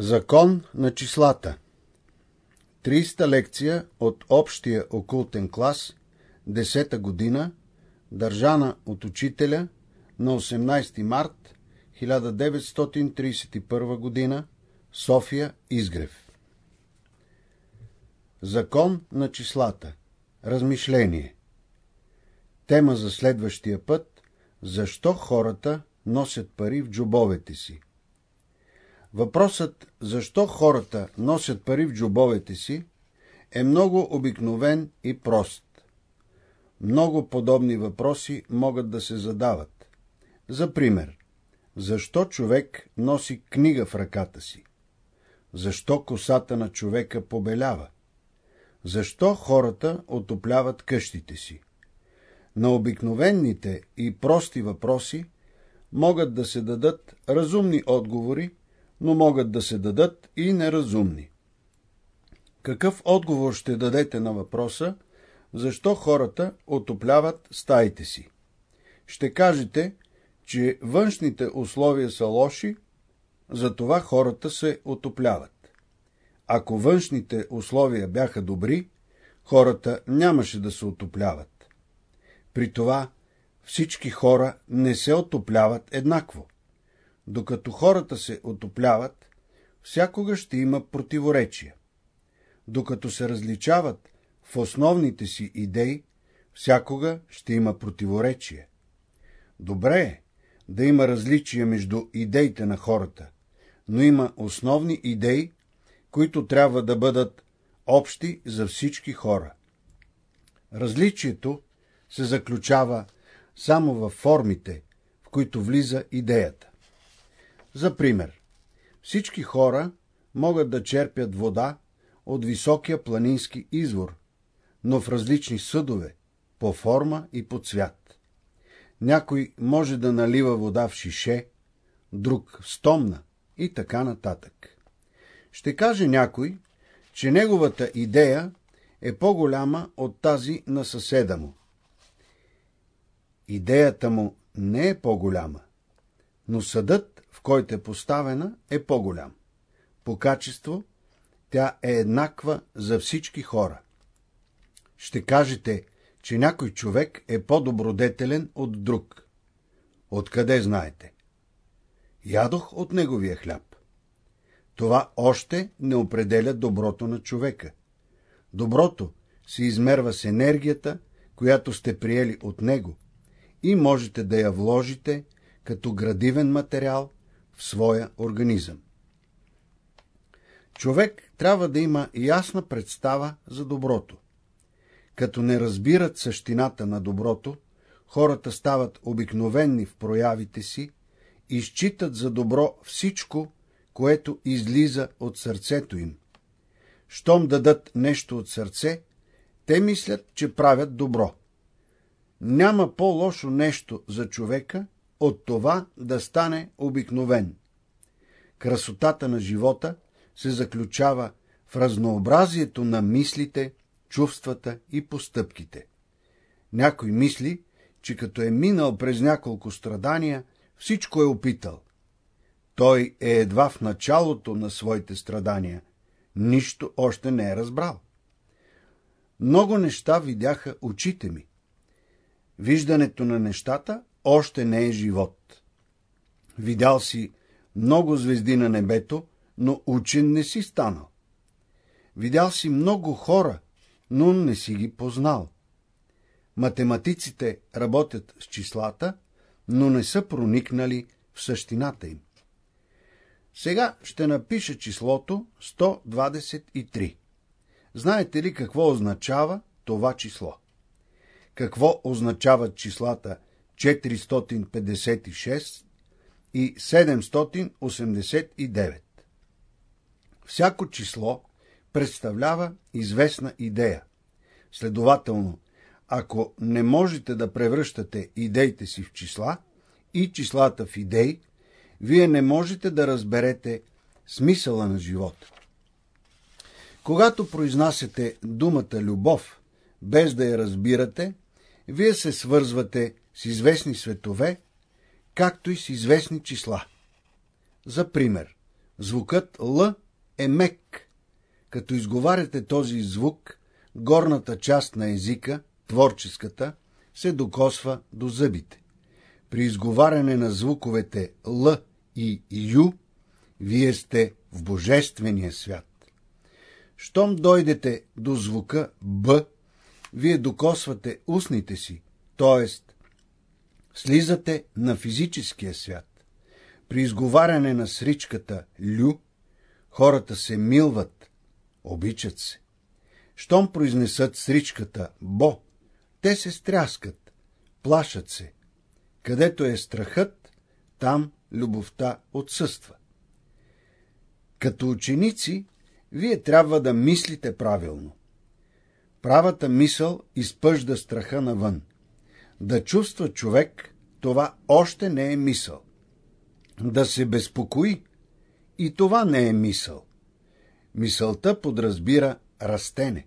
Закон на числата 300 лекция от Общия окултен клас, 10-та година, държана от учителя на 18 март 1931 година, София Изгрев. Закон на числата Размишление Тема за следващия път Защо хората носят пари в джобовете си? Въпросът защо хората носят пари в джобовете си е много обикновен и прост. Много подобни въпроси могат да се задават. За пример, защо човек носи книга в ръката си? Защо косата на човека побелява? Защо хората отопляват къщите си? На обикновените и прости въпроси могат да се дадат разумни отговори, но могат да се дадат и неразумни. Какъв отговор ще дадете на въпроса, защо хората отопляват стаите си? Ще кажете, че външните условия са лоши, затова хората се отопляват. Ако външните условия бяха добри, хората нямаше да се отопляват. При това всички хора не се отопляват еднакво. Докато хората се отопляват, всякога ще има противоречия. Докато се различават в основните си идеи, всякога ще има противоречие. Добре е да има различия между идеите на хората, но има основни идеи, които трябва да бъдат общи за всички хора. Различието се заключава само във формите, в които влиза идеята. За пример, всички хора могат да черпят вода от високия планински извор, но в различни съдове, по форма и по цвят. Някой може да налива вода в шише, друг в стомна и така нататък. Ще каже някой, че неговата идея е по-голяма от тази на съседа му. Идеята му не е по-голяма, но съдът в който е поставена, е по-голям. По качество тя е еднаква за всички хора. Ще кажете, че някой човек е по-добродетелен от друг. Откъде знаете? Ядох от неговия хляб. Това още не определя доброто на човека. Доброто се измерва с енергията, която сте приели от него и можете да я вложите като градивен материал в своя организъм. Човек трябва да има ясна представа за доброто. Като не разбират същината на доброто, хората стават обикновенни в проявите си и считат за добро всичко, което излиза от сърцето им. Щом дадат нещо от сърце, те мислят, че правят добро. Няма по-лошо нещо за човека, от това да стане обикновен. Красотата на живота се заключава в разнообразието на мислите, чувствата и постъпките. Някой мисли, че като е минал през няколко страдания, всичко е опитал. Той е едва в началото на своите страдания. Нищо още не е разбрал. Много неща видяха очите ми. Виждането на нещата още не е живот. Видял си много звезди на небето, но учен не си станал. Видял си много хора, но не си ги познал. Математиците работят с числата, но не са проникнали в същината им. Сега ще напиша числото 123. Знаете ли какво означава това число? Какво означават числата 456 и 789. Всяко число представлява известна идея. Следователно, ако не можете да превръщате идеите си в числа и числата в идеи, вие не можете да разберете смисъла на живота. Когато произнасяте думата любов, без да я разбирате, вие се свързвате с известни светове, както и с известни числа. За пример, звукът Л е мек. Като изговаряте този звук, горната част на езика, творческата, се докосва до зъбите. При изговаряне на звуковете Л и Ю, вие сте в божествения свят. Щом дойдете до звука Б, вие докосвате устните си, т.е. слизате на физическия свят. При изговаряне на сричката Лю, хората се милват, обичат се. Щом произнесат сричката Бо, те се стряскат, плашат се. Където е страхът, там любовта отсъства. Като ученици, вие трябва да мислите правилно. Правата мисъл изпъжда страха навън. Да чувства човек, това още не е мисъл. Да се безпокои, и това не е мисъл. Мисълта подразбира растене.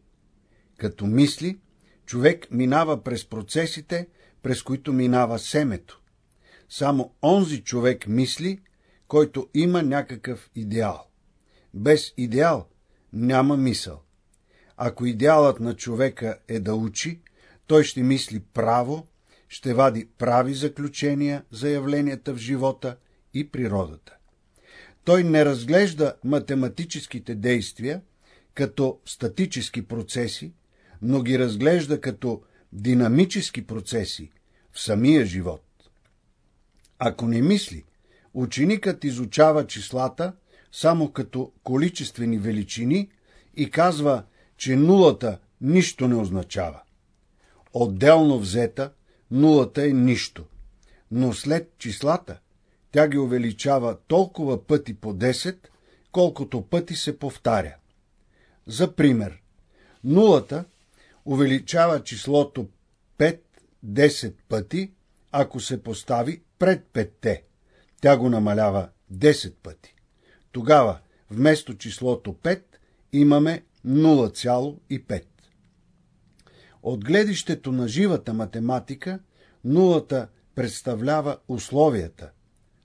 Като мисли, човек минава през процесите, през които минава семето. Само онзи човек мисли, който има някакъв идеал. Без идеал няма мисъл. Ако идеалът на човека е да учи, той ще мисли право, ще вади прави заключения за явленията в живота и природата. Той не разглежда математическите действия като статически процеси, но ги разглежда като динамически процеси в самия живот. Ако не мисли, ученикът изучава числата само като количествени величини и казва, че нулата нищо не означава. Отделно взета, нулата е нищо, но след числата тя ги увеличава толкова пъти по 10, колкото пъти се повтаря. За пример, нулата увеличава числото 5-10 пъти, ако се постави пред петте. Тя го намалява 10 пъти. Тогава вместо числото 5 имаме 0,5. От гледището на живата математика, нулата представлява условията.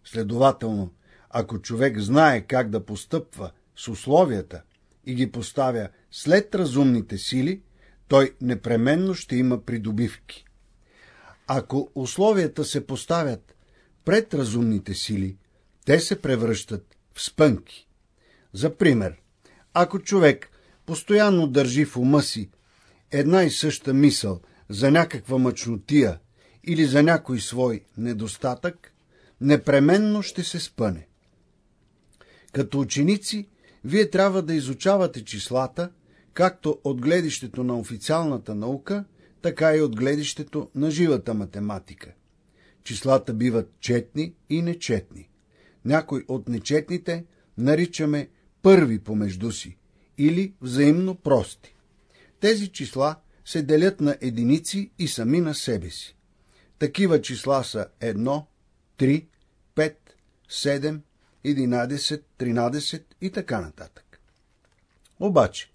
Следователно, ако човек знае как да постъпва с условията и ги поставя след разумните сили, той непременно ще има придобивки. Ако условията се поставят пред разумните сили, те се превръщат в спънки. За пример, ако човек постоянно държи в ума си една и съща мисъл за някаква мъчнотия или за някой свой недостатък, непременно ще се спъне. Като ученици, вие трябва да изучавате числата, както от гледището на официалната наука, така и от гледището на живата математика. Числата биват четни и нечетни. Някой от нечетните наричаме първи помежду си или взаимно прости. Тези числа се делят на единици и сами на себе си. Такива числа са 1, 3, 5, 7, 11, 13 и така нататък. Обаче,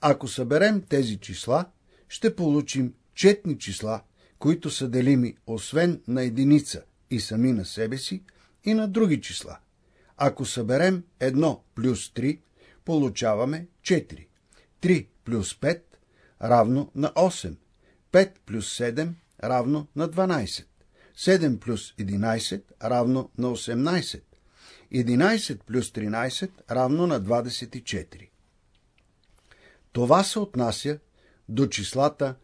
ако съберем тези числа, ще получим четни числа, които са делими освен на единица и сами на себе си, и на други числа. Ако съберем 1 плюс 3, получаваме 4. 3 плюс 5 равно на 8. 5 плюс 7 равно на 12. 7 плюс 11 равно на 18. 11 плюс 13 равно на 24. Това се отнася до числата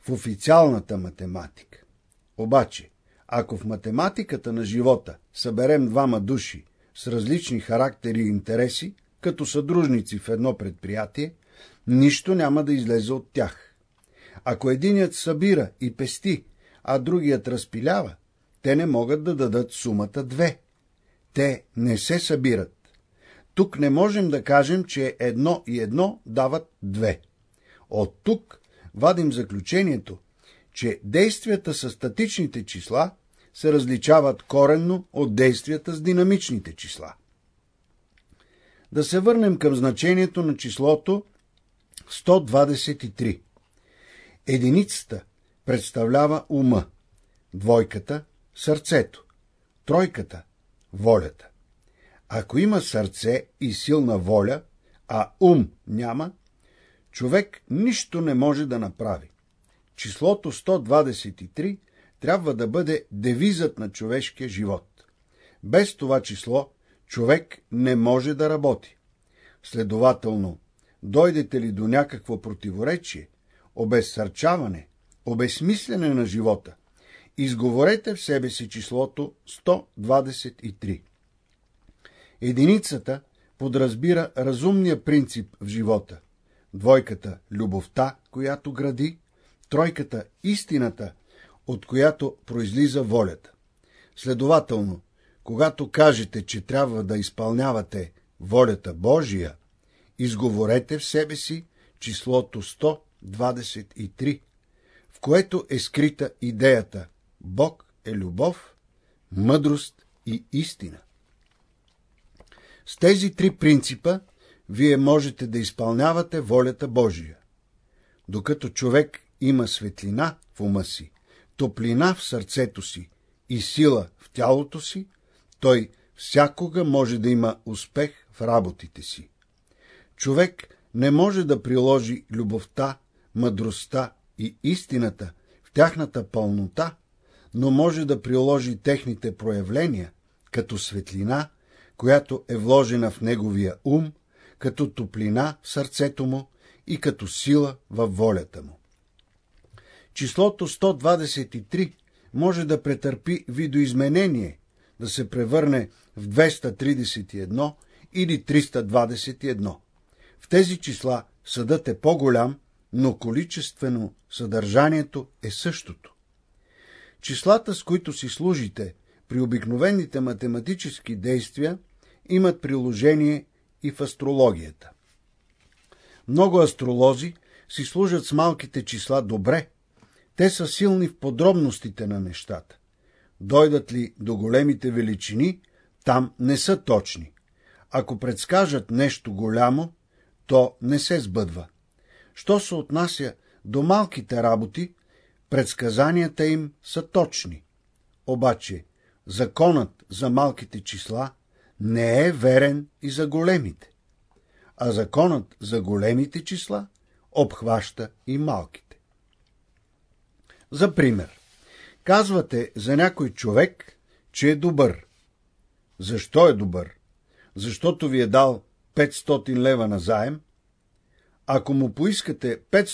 в официалната математика. Обаче, ако в математиката на живота съберем двама души с различни характери и интереси, като съдружници в едно предприятие, нищо няма да излезе от тях. Ако единият събира и пести, а другият разпилява, те не могат да дадат сумата две. Те не се събират. Тук не можем да кажем, че едно и едно дават две. От тук вадим заключението, че действията с статичните числа се различават коренно от действията с динамичните числа. Да се върнем към значението на числото 123. Единицата представлява ума, двойката – сърцето, тройката – волята. Ако има сърце и силна воля, а ум няма, човек нищо не може да направи. Числото 123 трябва да бъде девизът на човешкия живот. Без това число човек не може да работи. Следователно, дойдете ли до някакво противоречие, обезсърчаване, обезсмислене на живота, изговорете в себе си числото 123. Единицата подразбира разумния принцип в живота. Двойката – любовта, която гради, тройката – истината, от която произлиза волята. Следователно, когато кажете, че трябва да изпълнявате волята Божия, изговорете в себе си числото 123, в което е скрита идеята Бог е любов, мъдрост и истина. С тези три принципа вие можете да изпълнявате волята Божия. Докато човек има светлина в ума си, топлина в сърцето си и сила в тялото си, той всякога може да има успех в работите си. Човек не може да приложи любовта, мъдростта и истината в тяхната пълнота, но може да приложи техните проявления като светлина, която е вложена в неговия ум, като топлина в сърцето му и като сила във волята му. Числото 123 може да претърпи видоизменение, да се превърне в 231 или 321. В тези числа съдът е по-голям, но количествено съдържанието е същото. Числата, с които си служите при обикновените математически действия, имат приложение и в астрологията. Много астролози си служат с малките числа добре. Те са силни в подробностите на нещата. Дойдат ли до големите величини, там не са точни. Ако предскажат нещо голямо, то не се сбъдва. Що се отнася до малките работи, предсказанията им са точни. Обаче, законът за малките числа не е верен и за големите, а законът за големите числа обхваща и малките. За пример, казвате за някой човек, че е добър. Защо е добър? Защото ви е дал 500 лева на заем? Ако му поискате 500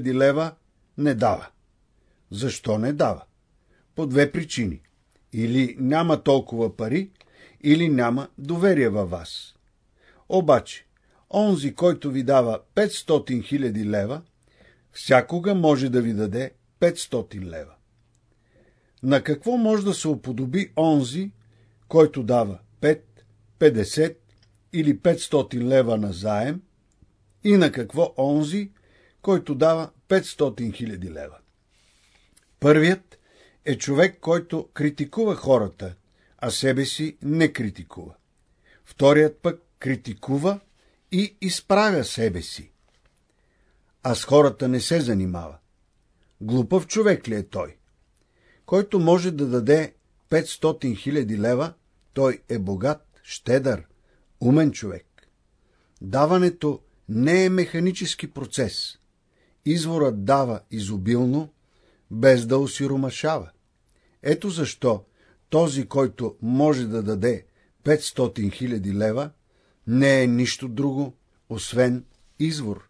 000 лева, не дава. Защо не дава? По две причини. Или няма толкова пари, или няма доверие във вас. Обаче, онзи, който ви дава 500 000 лева, всякога може да ви даде 500 лева. На какво може да се уподоби онзи, който дава 5, 50 или 500 лева на заем, и на какво онзи, който дава 500 000 лева? Първият е човек, който критикува хората – а себе си не критикува. Вторият пък критикува и изправя себе си. А с хората не се занимава. Глупав човек ли е той? Който може да даде 500 000 лева, той е богат, щедър, умен човек. Даването не е механически процес. Изворът дава изобилно, без да осиромашава. Ето защо този, който може да даде 500 000 лева, не е нищо друго, освен извор.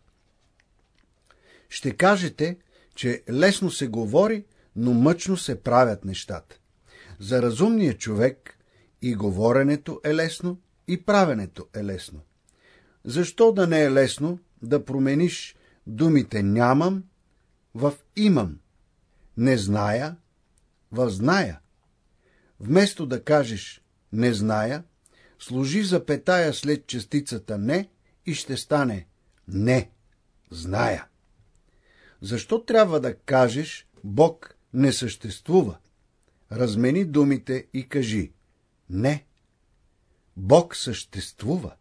Ще кажете, че лесно се говори, но мъчно се правят нещата. За разумния човек и говоренето е лесно, и правенето е лесно. Защо да не е лесно да промениш думите нямам в имам, не зная в зная? Вместо да кажеш «не зная», служи запетая след частицата «не» и ще стане «не, зная». Защо трябва да кажеш «Бог не съществува»? Размени думите и кажи «Не, Бог съществува».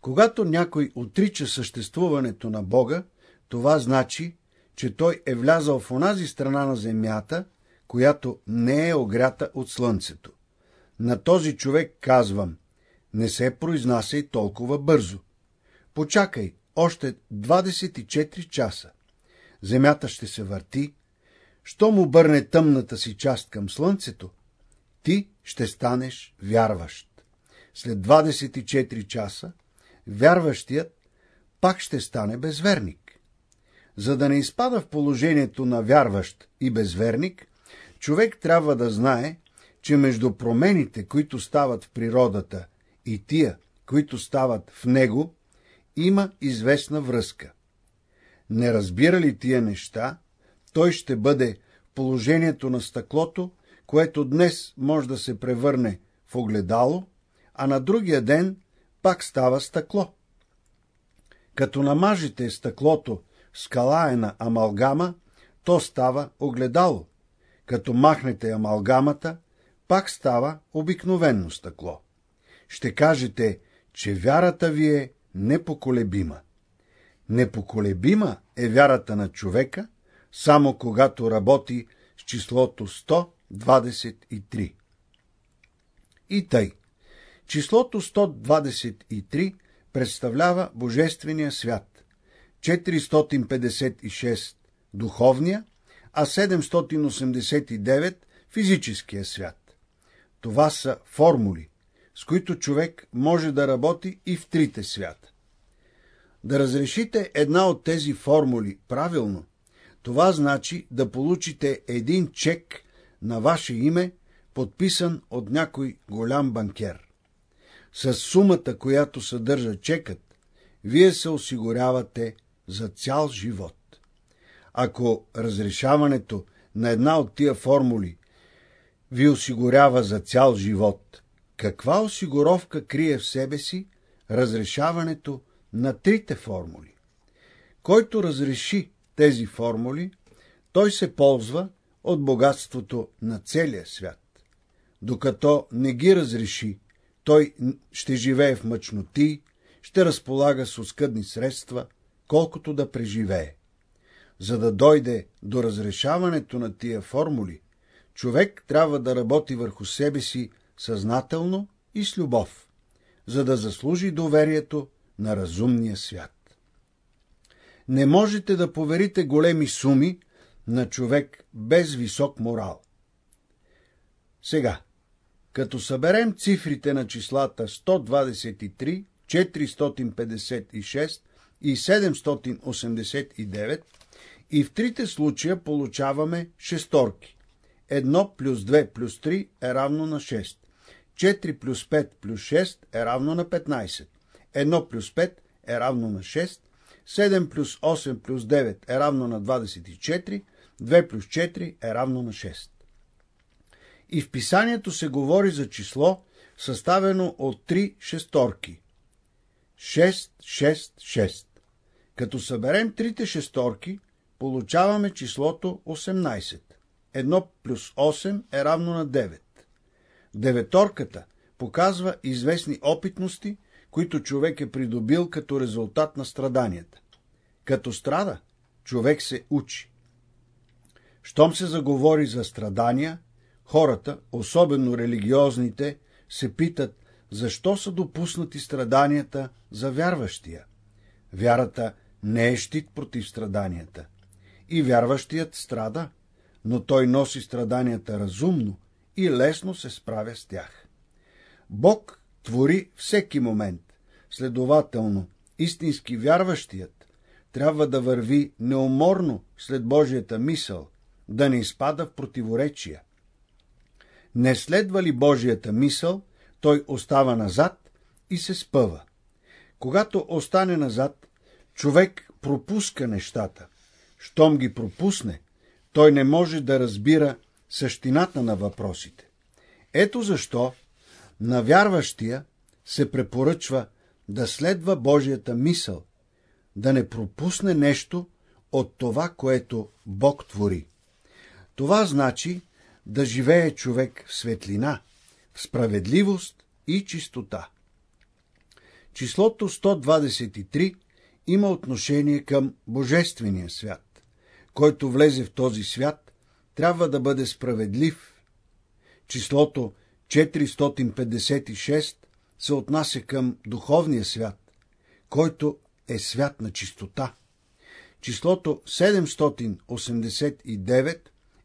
Когато някой отрича съществуването на Бога, това значи, че той е влязал в онази страна на земята, която не е огрята от слънцето. На този човек казвам, не се произнасяй толкова бързо. Почакай още 24 часа. Земята ще се върти. Що му бърне тъмната си част към слънцето, ти ще станеш вярващ. След 24 часа, вярващият пак ще стане безверник. За да не изпада в положението на вярващ и безверник, човек трябва да знае, че между промените, които стават в природата и тия, които стават в него, има известна връзка. Не разбира ли тия неща, той ще бъде в положението на стъклото, което днес може да се превърне в огледало, а на другия ден пак става стъкло. Като намажете стъклото с калаена амалгама, то става огледало. Като махнете амалгамата, пак става обикновенно стъкло. Ще кажете, че вярата ви е непоколебима. Непоколебима е вярата на човека, само когато работи с числото 123. И тъй. Числото 123 представлява Божествения свят, 456 духовния, а 789 физическия свят. Това са формули, с които човек може да работи и в трите свята. Да разрешите една от тези формули правилно, това значи да получите един чек на ваше име, подписан от някой голям банкер. С сумата, която съдържа чекът, вие се осигурявате за цял живот. Ако разрешаването на една от тия формули ви осигурява за цял живот, каква осигуровка крие в себе си разрешаването на трите формули? Който разреши тези формули, той се ползва от богатството на целия свят. Докато не ги разреши, той ще живее в мъчноти, ще разполага с оскъдни средства, колкото да преживее. За да дойде до разрешаването на тия формули, човек трябва да работи върху себе си съзнателно и с любов, за да заслужи доверието на разумния свят. Не можете да поверите големи суми на човек без висок морал. Сега, като съберем цифрите на числата 123, 456 и 789, и в трите случая получаваме шесторки. 1 плюс 2 плюс 3 е равно на 6. 4 плюс 5 плюс 6 е равно на 15. 1 плюс 5 е равно на 6. 7 плюс 8 плюс 9 е равно на 24. 2 плюс 4 е равно на 6. И в писанието се говори за число, съставено от три шесторки. 6, 6, 6. Като съберем трите шесторки, получаваме числото 18. 1 плюс 8 е равно на 9. Деветорката показва известни опитности, които човек е придобил като резултат на страданията. Като страда, човек се учи. Щом се заговори за страдания, хората, особено религиозните, се питат, защо са допуснати страданията за вярващия. Вярата не е щит против страданията. И вярващият страда, но той носи страданията разумно и лесно се справя с тях. Бог твори всеки момент. Следователно, истински вярващият трябва да върви неуморно след Божията мисъл, да не изпада в противоречия. Не следва ли Божията мисъл, той остава назад и се спъва. Когато остане назад, човек пропуска нещата. Щом ги пропусне, той не може да разбира същината на въпросите. Ето защо на вярващия се препоръчва да следва Божията мисъл, да не пропусне нещо от това, което Бог твори. Това значи да живее човек в светлина, в справедливост и чистота. Числото 123 има отношение към Божествения свят. Който влезе в този свят, трябва да бъде справедлив. Числото 456 се отнася към духовния свят, който е свят на чистота. Числото 789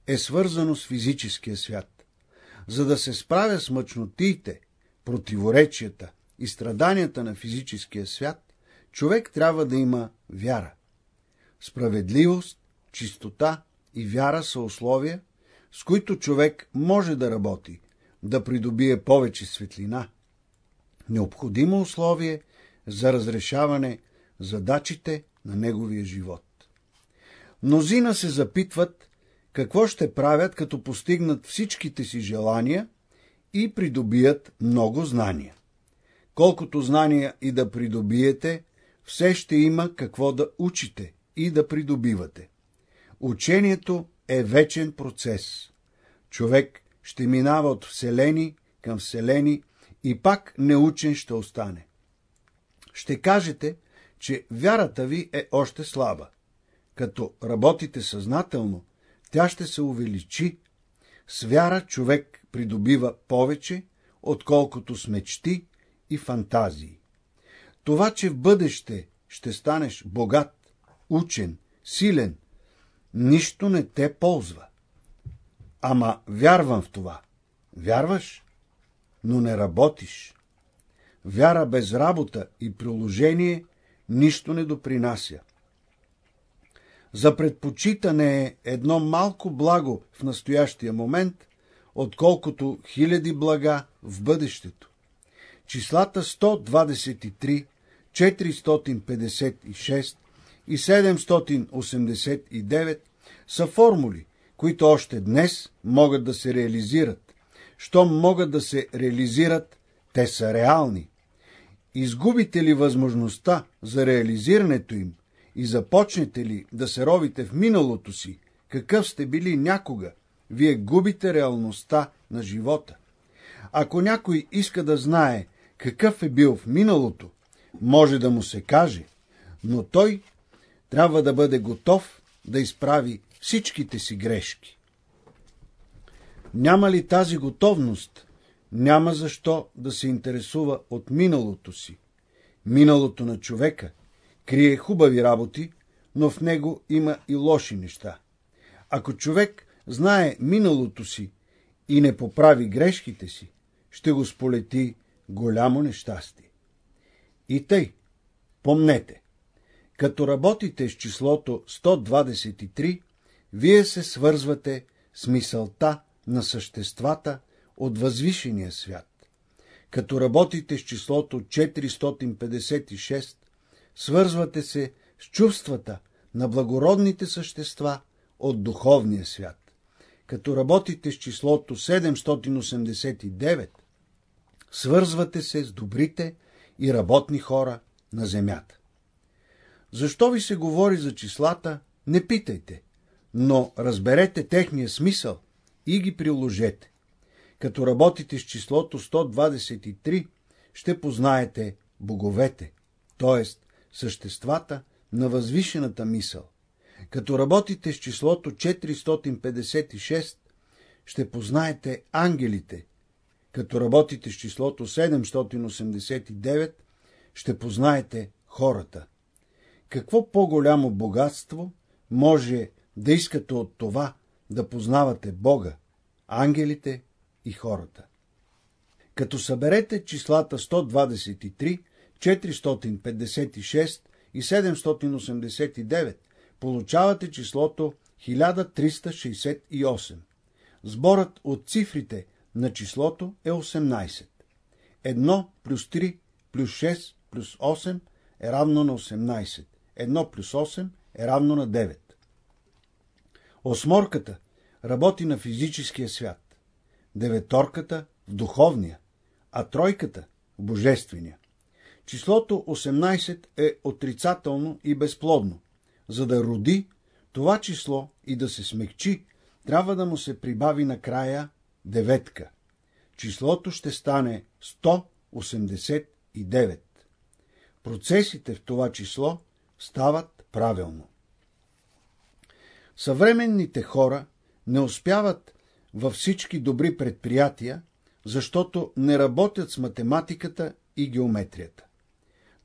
е свързано с физическия свят. За да се справя с мъчнотиите, противоречията и страданията на физическия свят, човек трябва да има вяра. Справедливост, чистота и вяра са условия, с които човек може да работи, да придобие повече светлина. Необходимо условие за разрешаване задачите на неговия живот. Мнозина се запитват какво ще правят, като постигнат всичките си желания и придобият много знания. Колкото знания и да придобиете, все ще има какво да учите и да придобивате. Учението е вечен процес. Човек ще минава от вселени към вселени и пак неучен ще остане. Ще кажете, че вярата ви е още слаба. Като работите съзнателно, тя ще се увеличи. С вяра човек придобива повече, отколкото с мечти и фантазии. Това, че в бъдеще ще станеш богат, учен, силен, нищо не те ползва. Ама вярвам в това. Вярваш, но не работиш. Вяра без работа и приложение нищо не допринася. За предпочитане е едно малко благо в настоящия момент, отколкото хиляди блага в бъдещето. Числата 123, 456 и 789 са формули, които още днес могат да се реализират. Щом могат да се реализират, те са реални. Изгубите ли възможността за реализирането им и започнете ли да се ровите в миналото си, какъв сте били някога, вие губите реалността на живота. Ако някой иска да знае какъв е бил в миналото, може да му се каже, но той трябва да бъде готов да изправи всичките си грешки. Няма ли тази готовност, няма защо да се интересува от миналото си. Миналото на човека крие хубави работи, но в него има и лоши неща. Ако човек знае миналото си и не поправи грешките си, ще го сполети голямо нещастие. И тъй, помнете, като работите с числото 123, вие се свързвате с мисълта на съществата от възвишения свят. Като работите с числото 456, свързвате се с чувствата на благородните същества от духовния свят. Като работите с числото 789, свързвате се с добрите и работни хора на земята. Защо ви се говори за числата, не питайте, но разберете техния смисъл и ги приложете. Като работите с числото 123, ще познаете боговете, т.е. съществата на възвишената мисъл. Като работите с числото 456, ще познаете ангелите. Като работите с числото 789, ще познаете хората. Какво по-голямо богатство може да искате от това да познавате Бога, ангелите и хората? Като съберете числата 123, 456 и 789, получавате числото 1368. Сборът от цифрите на числото е 18. 1 плюс 3 плюс 6 плюс 8 е равно на 18. 1 плюс 8 е равно на 9. Осморката работи на физическия свят, деветорката в духовния, а тройката в божествения. Числото 18 е отрицателно и безплодно. За да роди това число и да се смекчи, трябва да му се прибави накрая деветка. Числото ще стане 189. Процесите в това число стават правилно. Съвременните хора не успяват във всички добри предприятия, защото не работят с математиката и геометрията.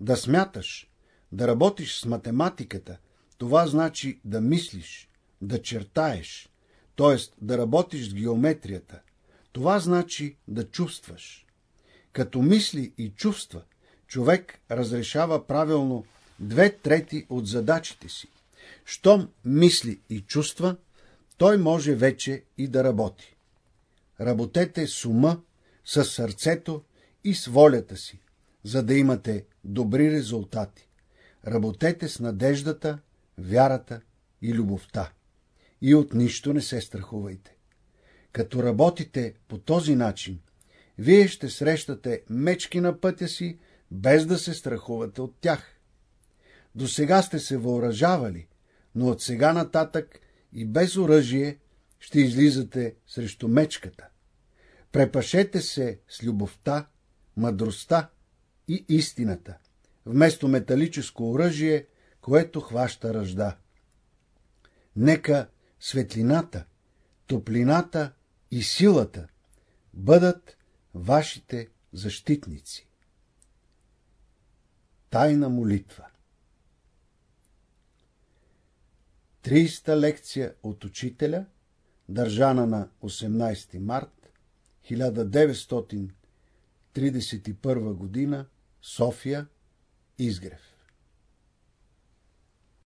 Да смяташ, да работиш с математиката, това значи да мислиш, да чертаеш, т.е. да работиш с геометрията. Това значи да чувстваш. Като мисли и чувства, човек разрешава правилно две трети от задачите си. Щом мисли и чувства, той може вече и да работи. Работете с ума, с сърцето и с волята си, за да имате добри резултати. Работете с надеждата, вярата и любовта. И от нищо не се страхувайте. Като работите по този начин, вие ще срещате мечки на пътя си, без да се страхувате от тях. До сега сте се въоръжавали, но от сега нататък и без оръжие ще излизате срещу мечката. Препашете се с любовта, мъдростта и истината, вместо металическо оръжие, което хваща ръжда. Нека светлината, топлината и силата бъдат вашите защитници. Тайна молитва 30-та лекция от учителя, държана на 18 март 1931 година, София, Изгрев.